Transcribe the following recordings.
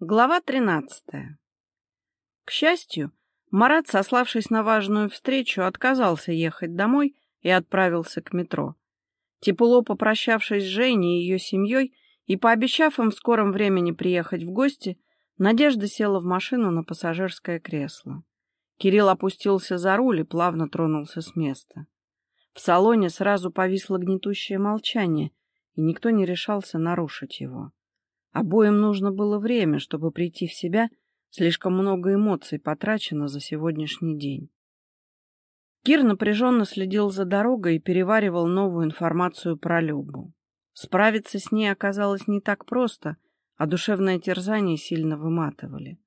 Глава 13. К счастью, Марат, сославшись на важную встречу, отказался ехать домой и отправился к метро. Тепло попрощавшись с Женей и ее семьей и пообещав им в скором времени приехать в гости, Надежда села в машину на пассажирское кресло. Кирилл опустился за руль и плавно тронулся с места. В салоне сразу повисло гнетущее молчание, и никто не решался нарушить его. Обоим нужно было время, чтобы прийти в себя, слишком много эмоций потрачено за сегодняшний день. Кир напряженно следил за дорогой и переваривал новую информацию про Любу. Справиться с ней оказалось не так просто, а душевное терзание сильно выматывали.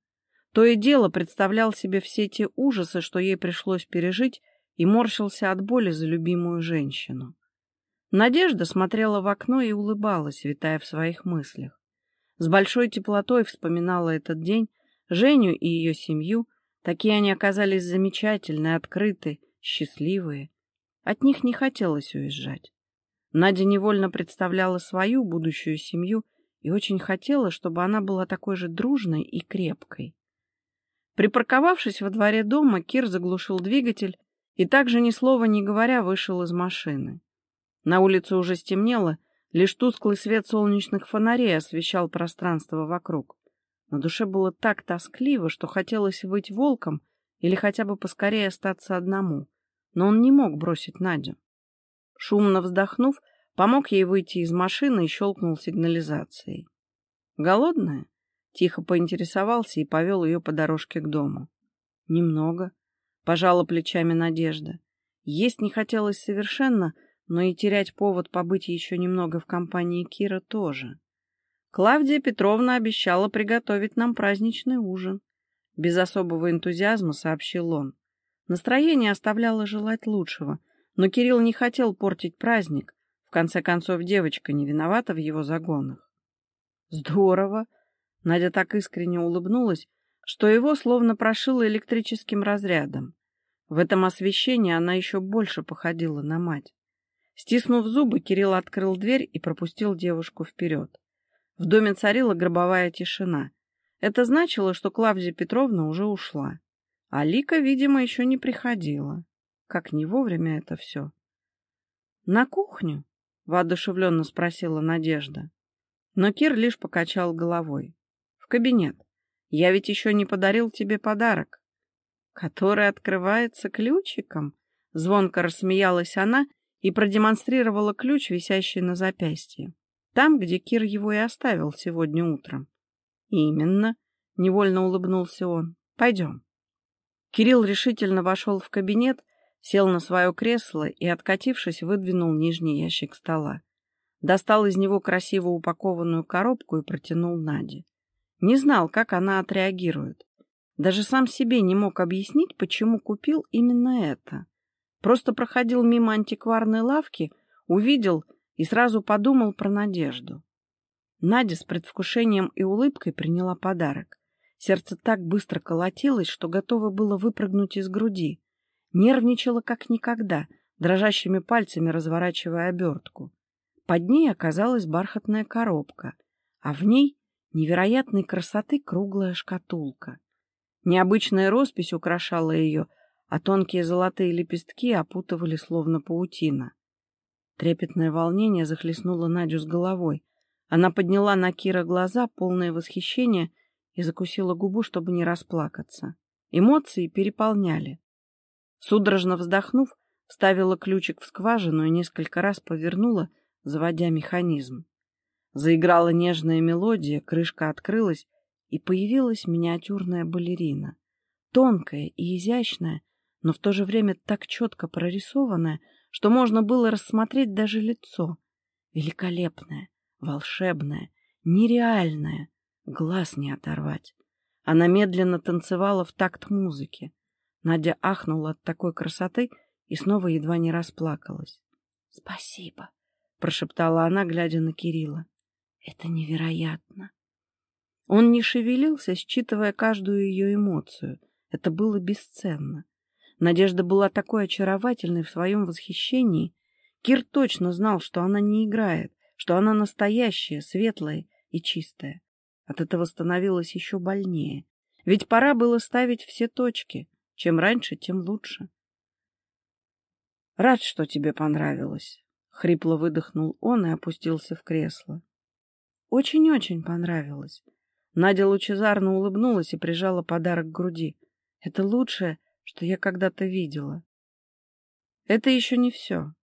То и дело представлял себе все те ужасы, что ей пришлось пережить, и морщился от боли за любимую женщину. Надежда смотрела в окно и улыбалась, витая в своих мыслях. С большой теплотой вспоминала этот день, Женю и ее семью. Такие они оказались замечательные, открытые, счастливые. От них не хотелось уезжать. Надя невольно представляла свою будущую семью и очень хотела, чтобы она была такой же дружной и крепкой. Припарковавшись во дворе дома, Кир заглушил двигатель и также ни слова не говоря вышел из машины. На улице уже стемнело, Лишь тусклый свет солнечных фонарей освещал пространство вокруг. На душе было так тоскливо, что хотелось быть волком или хотя бы поскорее остаться одному. Но он не мог бросить Надю. Шумно вздохнув, помог ей выйти из машины и щелкнул сигнализацией. «Голодная?» — тихо поинтересовался и повел ее по дорожке к дому. «Немного», — пожала плечами Надежда. Есть не хотелось совершенно, — но и терять повод побыть еще немного в компании Кира тоже. Клавдия Петровна обещала приготовить нам праздничный ужин. Без особого энтузиазма сообщил он. Настроение оставляло желать лучшего, но Кирилл не хотел портить праздник. В конце концов, девочка не виновата в его загонах. Здорово! Надя так искренне улыбнулась, что его словно прошило электрическим разрядом. В этом освещении она еще больше походила на мать. Стиснув зубы, Кирилл открыл дверь и пропустил девушку вперед. В доме царила гробовая тишина. Это значило, что Клавдия Петровна уже ушла. А Лика, видимо, еще не приходила. Как не вовремя это все. — На кухню? — воодушевленно спросила Надежда. Но Кир лишь покачал головой. — В кабинет. Я ведь еще не подарил тебе подарок. — Который открывается ключиком? — звонко рассмеялась она и продемонстрировала ключ, висящий на запястье. Там, где Кир его и оставил сегодня утром. «Именно», — невольно улыбнулся он. «Пойдем». Кирилл решительно вошел в кабинет, сел на свое кресло и, откатившись, выдвинул нижний ящик стола. Достал из него красиво упакованную коробку и протянул Наде. Не знал, как она отреагирует. Даже сам себе не мог объяснить, почему купил именно это. Просто проходил мимо антикварной лавки, увидел и сразу подумал про Надежду. Надя с предвкушением и улыбкой приняла подарок. Сердце так быстро колотилось, что готово было выпрыгнуть из груди. Нервничала как никогда, дрожащими пальцами разворачивая обертку. Под ней оказалась бархатная коробка, а в ней невероятной красоты круглая шкатулка. Необычная роспись украшала ее, а тонкие золотые лепестки опутывали словно паутина. Трепетное волнение захлестнуло Надю с головой. Она подняла на Кира глаза, полное восхищения, и закусила губу, чтобы не расплакаться. Эмоции переполняли. Судорожно вздохнув, вставила ключик в скважину и несколько раз повернула, заводя механизм. Заиграла нежная мелодия, крышка открылась, и появилась миниатюрная балерина. Тонкая и изящная, но в то же время так четко прорисованное, что можно было рассмотреть даже лицо. Великолепное, волшебное, нереальное, глаз не оторвать. Она медленно танцевала в такт музыки. Надя ахнула от такой красоты и снова едва не расплакалась. — Спасибо, — прошептала она, глядя на Кирилла. — Это невероятно. Он не шевелился, считывая каждую ее эмоцию. Это было бесценно. Надежда была такой очаровательной в своем восхищении. Кир точно знал, что она не играет, что она настоящая, светлая и чистая. От этого становилось еще больнее. Ведь пора было ставить все точки. Чем раньше, тем лучше. «Рад, что тебе понравилось», — хрипло выдохнул он и опустился в кресло. «Очень-очень понравилось». Надя лучезарно улыбнулась и прижала подарок к груди. «Это лучшее, что я когда-то видела». «Это еще не все».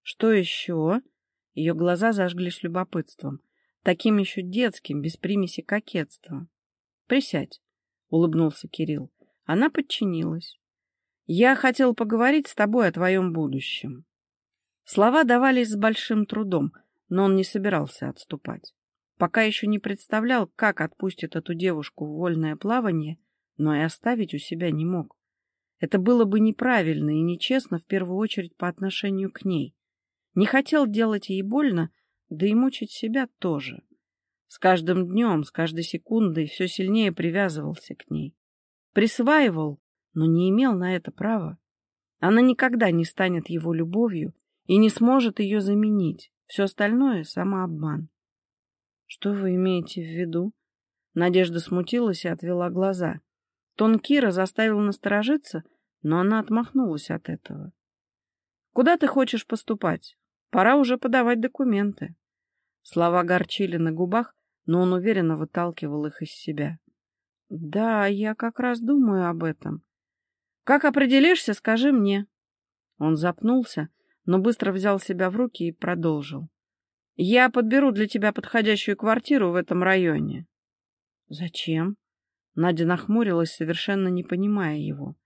«Что еще?» Ее глаза зажглись любопытством, таким еще детским, без примеси кокетства. «Присядь», — улыбнулся Кирилл. Она подчинилась. «Я хотел поговорить с тобой о твоем будущем». Слова давались с большим трудом, но он не собирался отступать. Пока еще не представлял, как отпустит эту девушку в вольное плавание, но и оставить у себя не мог. Это было бы неправильно и нечестно в первую очередь по отношению к ней. Не хотел делать ей больно, да и мучить себя тоже. С каждым днем, с каждой секундой все сильнее привязывался к ней. Присваивал, но не имел на это права. Она никогда не станет его любовью и не сможет ее заменить. Все остальное — самообман. Что вы имеете в виду? Надежда смутилась и отвела глаза. Тон Кира заставил насторожиться, но она отмахнулась от этого. «Куда ты хочешь поступать? Пора уже подавать документы». Слова горчили на губах, но он уверенно выталкивал их из себя. «Да, я как раз думаю об этом. Как определишься, скажи мне». Он запнулся, но быстро взял себя в руки и продолжил. Я подберу для тебя подходящую квартиру в этом районе. Зачем? Надя нахмурилась, совершенно не понимая его.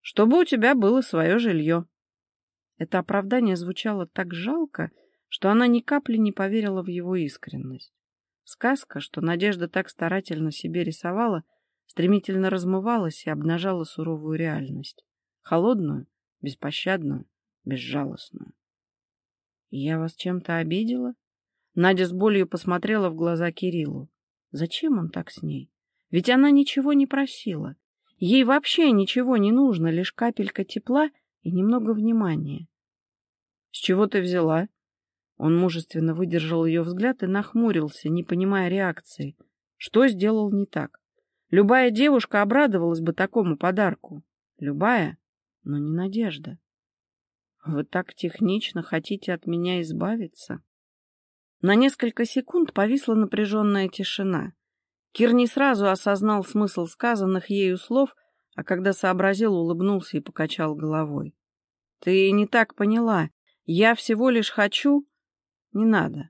Чтобы у тебя было свое жилье. Это оправдание звучало так жалко, что она ни капли не поверила в его искренность. Сказка, что Надежда так старательно себе рисовала, стремительно размывалась и обнажала суровую реальность. Холодную, беспощадную, безжалостную. «Я вас чем-то обидела?» Надя с болью посмотрела в глаза Кириллу. Зачем он так с ней? Ведь она ничего не просила. Ей вообще ничего не нужно, лишь капелька тепла и немного внимания. — С чего ты взяла? Он мужественно выдержал ее взгляд и нахмурился, не понимая реакции. Что сделал не так? Любая девушка обрадовалась бы такому подарку. Любая, но не Надежда. Вы так технично хотите от меня избавиться? На несколько секунд повисла напряженная тишина. Кир не сразу осознал смысл сказанных ею слов, а когда сообразил, улыбнулся и покачал головой. — Ты не так поняла. Я всего лишь хочу... — Не надо.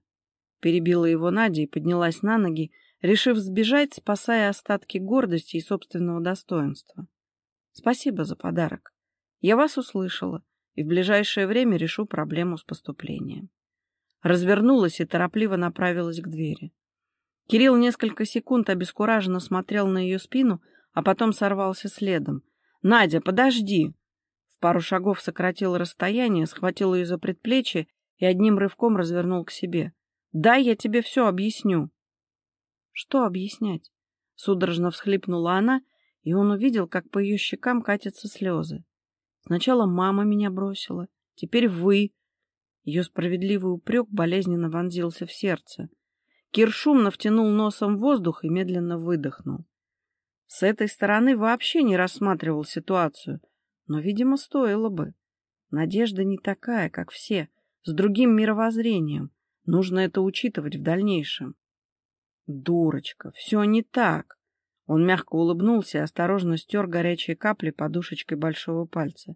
Перебила его Надя и поднялась на ноги, решив сбежать, спасая остатки гордости и собственного достоинства. — Спасибо за подарок. Я вас услышала и в ближайшее время решу проблему с поступлением развернулась и торопливо направилась к двери. Кирилл несколько секунд обескураженно смотрел на ее спину, а потом сорвался следом. «Надя, подожди!» В пару шагов сократил расстояние, схватил ее за предплечье и одним рывком развернул к себе. «Дай я тебе все объясню». «Что объяснять?» Судорожно всхлипнула она, и он увидел, как по ее щекам катятся слезы. «Сначала мама меня бросила, теперь вы, ее справедливый упрек болезненно вонзился в сердце. Кир шумно втянул носом воздух и медленно выдохнул. С этой стороны вообще не рассматривал ситуацию, но, видимо, стоило бы. Надежда не такая, как все, с другим мировоззрением. Нужно это учитывать в дальнейшем. Дурочка, все не так. Он мягко улыбнулся и осторожно стер горячие капли подушечкой большого пальца.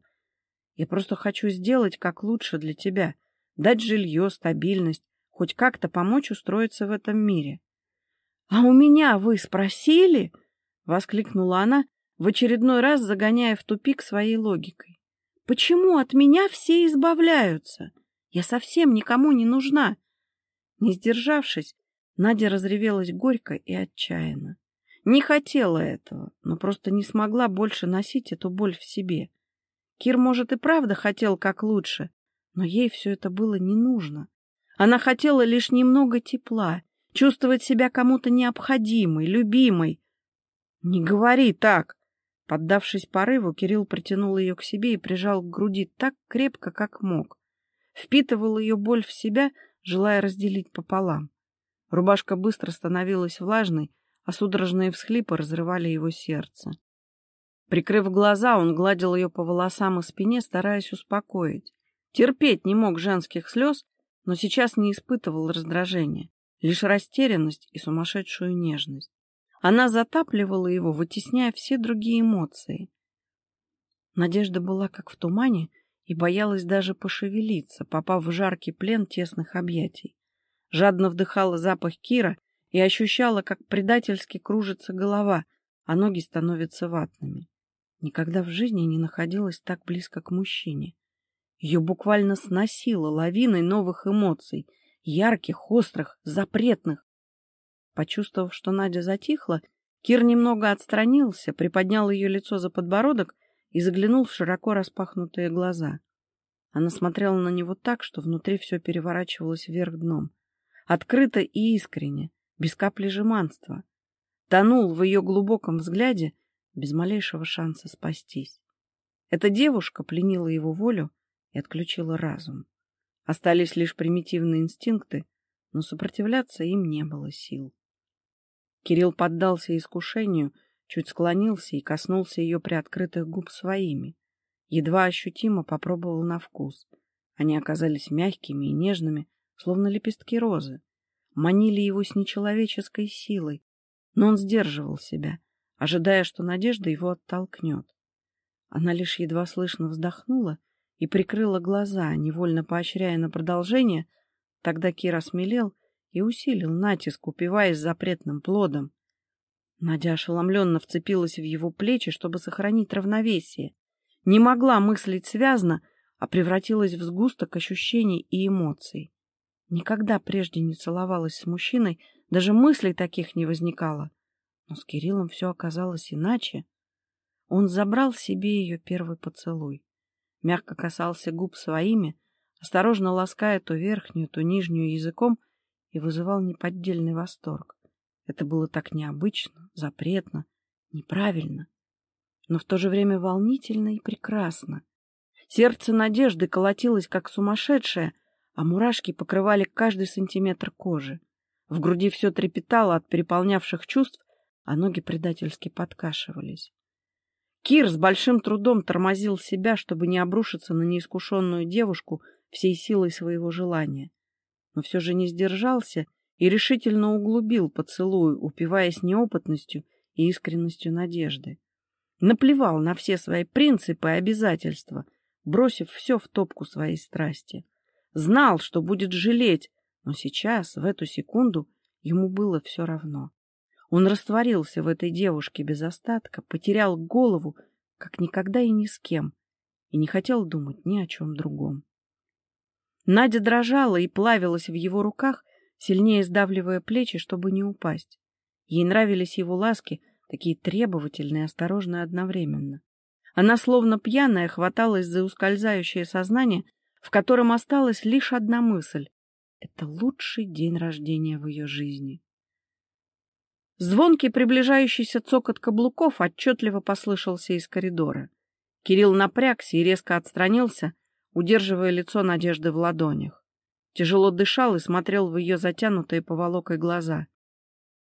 Я просто хочу сделать как лучше для тебя — дать жилье, стабильность, хоть как-то помочь устроиться в этом мире. — А у меня вы спросили? — воскликнула она, в очередной раз загоняя в тупик своей логикой. — Почему от меня все избавляются? Я совсем никому не нужна. Не сдержавшись, Надя разревелась горько и отчаянно. Не хотела этого, но просто не смогла больше носить эту боль в себе. Кир, может, и правда хотел как лучше, но ей все это было не нужно. Она хотела лишь немного тепла, чувствовать себя кому-то необходимой, любимой. — Не говори так! Поддавшись порыву, Кирилл притянул ее к себе и прижал к груди так крепко, как мог. Впитывал ее боль в себя, желая разделить пополам. Рубашка быстро становилась влажной, а судорожные всхлипы разрывали его сердце. Прикрыв глаза, он гладил ее по волосам и спине, стараясь успокоить. Терпеть не мог женских слез, но сейчас не испытывал раздражения, лишь растерянность и сумасшедшую нежность. Она затапливала его, вытесняя все другие эмоции. Надежда была как в тумане и боялась даже пошевелиться, попав в жаркий плен тесных объятий. Жадно вдыхала запах Кира и ощущала, как предательски кружится голова, а ноги становятся ватными. Никогда в жизни не находилась так близко к мужчине. Ее буквально сносило лавиной новых эмоций, ярких, острых, запретных. Почувствовав, что Надя затихла, Кир немного отстранился, приподнял ее лицо за подбородок и заглянул в широко распахнутые глаза. Она смотрела на него так, что внутри все переворачивалось вверх дном. Открыто и искренне, без капли жеманства. Тонул в ее глубоком взгляде, без малейшего шанса спастись. Эта девушка пленила его волю и отключила разум. Остались лишь примитивные инстинкты, но сопротивляться им не было сил. Кирилл поддался искушению, чуть склонился и коснулся ее приоткрытых губ своими. Едва ощутимо попробовал на вкус. Они оказались мягкими и нежными, словно лепестки розы. Манили его с нечеловеческой силой, но он сдерживал себя, ожидая, что надежда его оттолкнет. Она лишь едва слышно вздохнула и прикрыла глаза, невольно поощряя на продолжение, тогда Кир осмелел и усилил натиск, упиваясь запретным плодом. Надя ошеломленно вцепилась в его плечи, чтобы сохранить равновесие. Не могла мыслить связно, а превратилась в сгусток ощущений и эмоций. Никогда прежде не целовалась с мужчиной, даже мыслей таких не возникало. Но с Кириллом все оказалось иначе. Он забрал себе ее первый поцелуй. Мягко касался губ своими, осторожно лаская то верхнюю, то нижнюю языком, и вызывал неподдельный восторг. Это было так необычно, запретно, неправильно, но в то же время волнительно и прекрасно. Сердце надежды колотилось, как сумасшедшее, а мурашки покрывали каждый сантиметр кожи. В груди все трепетало от переполнявших чувств, а ноги предательски подкашивались. Кир с большим трудом тормозил себя, чтобы не обрушиться на неискушенную девушку всей силой своего желания. Но все же не сдержался и решительно углубил поцелуй, упиваясь неопытностью и искренностью надежды. Наплевал на все свои принципы и обязательства, бросив все в топку своей страсти. Знал, что будет жалеть, но сейчас, в эту секунду, ему было все равно. Он растворился в этой девушке без остатка, потерял голову, как никогда и ни с кем, и не хотел думать ни о чем другом. Надя дрожала и плавилась в его руках, сильнее сдавливая плечи, чтобы не упасть. Ей нравились его ласки, такие требовательные и осторожные одновременно. Она, словно пьяная, хваталась за ускользающее сознание, в котором осталась лишь одна мысль — это лучший день рождения в ее жизни. Звонкий приближающийся цокот каблуков отчетливо послышался из коридора. Кирилл напрягся и резко отстранился, удерживая лицо Надежды в ладонях. Тяжело дышал и смотрел в ее затянутые поволокой глаза.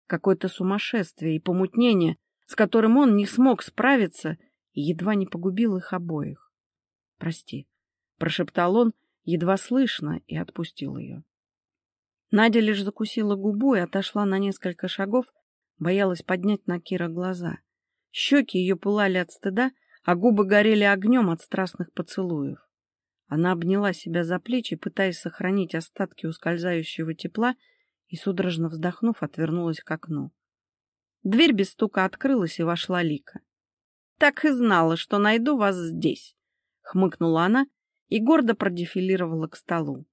Какое-то сумасшествие и помутнение, с которым он не смог справиться и едва не погубил их обоих. «Прости», — прошептал он, едва слышно, и отпустил ее. Надя лишь закусила губу и отошла на несколько шагов, Боялась поднять на Кира глаза. Щеки ее пылали от стыда, а губы горели огнем от страстных поцелуев. Она обняла себя за плечи, пытаясь сохранить остатки ускользающего тепла, и, судорожно вздохнув, отвернулась к окну. Дверь без стука открылась, и вошла Лика. — Так и знала, что найду вас здесь, — хмыкнула она и гордо продефилировала к столу.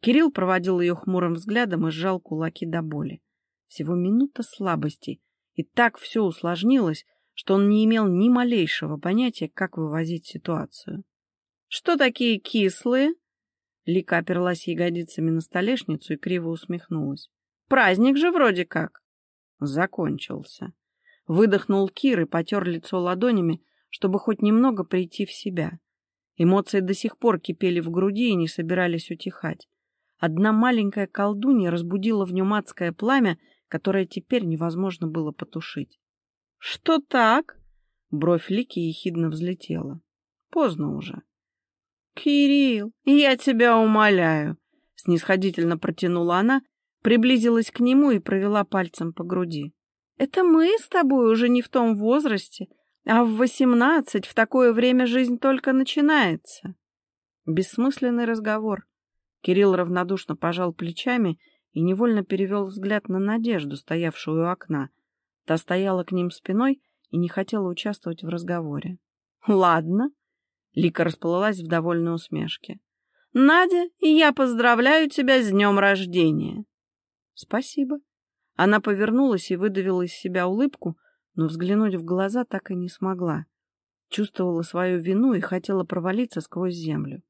Кирилл проводил ее хмурым взглядом и сжал кулаки до боли. Всего минута слабости, и так все усложнилось, что он не имел ни малейшего понятия, как вывозить ситуацию. — Что такие кислые? Лика оперлась ягодицами на столешницу и криво усмехнулась. — Праздник же вроде как. Закончился. Выдохнул Кир и потер лицо ладонями, чтобы хоть немного прийти в себя. Эмоции до сих пор кипели в груди и не собирались утихать. Одна маленькая колдунья разбудила в нем адское пламя, которое теперь невозможно было потушить. — Что так? — бровь Лики ехидно взлетела. Поздно уже. — Кирилл, я тебя умоляю! — снисходительно протянула она, приблизилась к нему и провела пальцем по груди. — Это мы с тобой уже не в том возрасте, а в восемнадцать в такое время жизнь только начинается. Бессмысленный разговор. Кирилл равнодушно пожал плечами и невольно перевел взгляд на Надежду, стоявшую у окна. Та стояла к ним спиной и не хотела участвовать в разговоре. — Ладно. Лика расплылась в довольной усмешке. — Надя, я поздравляю тебя с днем рождения. — Спасибо. Она повернулась и выдавила из себя улыбку, но взглянуть в глаза так и не смогла. Чувствовала свою вину и хотела провалиться сквозь землю.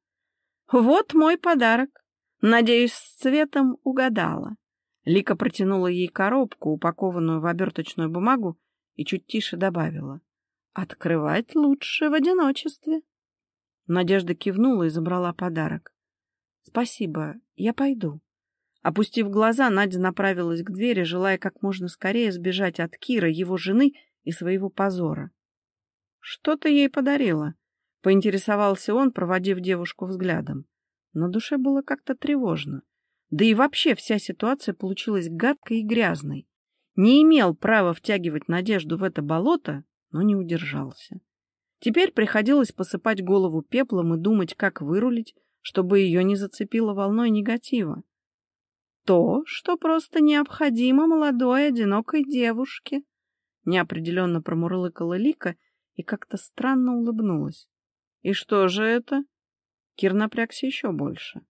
«Вот мой подарок. Надеюсь, с цветом угадала». Лика протянула ей коробку, упакованную в оберточную бумагу, и чуть тише добавила. «Открывать лучше в одиночестве». Надежда кивнула и забрала подарок. «Спасибо, я пойду». Опустив глаза, Надя направилась к двери, желая как можно скорее сбежать от Кира, его жены и своего позора. «Что ты ей подарила?» — поинтересовался он, проводив девушку взглядом. На душе было как-то тревожно. Да и вообще вся ситуация получилась гадкой и грязной. Не имел права втягивать Надежду в это болото, но не удержался. Теперь приходилось посыпать голову пеплом и думать, как вырулить, чтобы ее не зацепило волной негатива то, что просто необходимо молодой одинокой девушке. Неопределенно промурлыкала Лика и как-то странно улыбнулась. И что же это? Кир напрягся еще больше.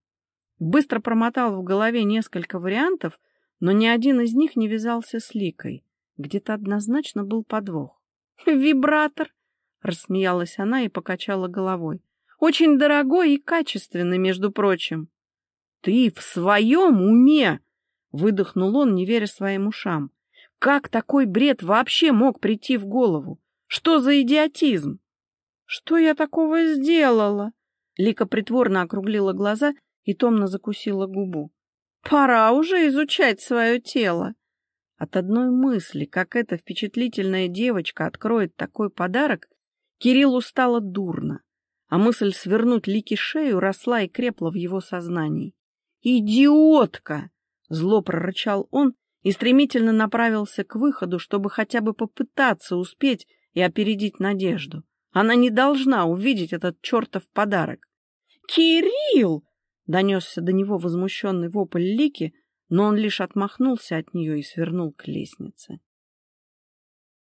Быстро промотал в голове несколько вариантов, но ни один из них не вязался с Ликой. Где-то однозначно был подвох. «Вибратор!» — рассмеялась она и покачала головой. «Очень дорогой и качественный, между прочим». «Ты в своем уме?» — выдохнул он, не веря своим ушам. «Как такой бред вообще мог прийти в голову? Что за идиотизм?» «Что я такого сделала?» Лика притворно округлила глаза и томно закусила губу. «Пора уже изучать свое тело!» От одной мысли, как эта впечатлительная девочка откроет такой подарок, Кириллу стало дурно, а мысль свернуть Лике шею росла и крепла в его сознании. «Идиотка!» — зло прорычал он и стремительно направился к выходу, чтобы хотя бы попытаться успеть и опередить Надежду. Она не должна увидеть этот чертов подарок. «Кирилл!» — донесся до него возмущенный вопль Лики, но он лишь отмахнулся от нее и свернул к лестнице.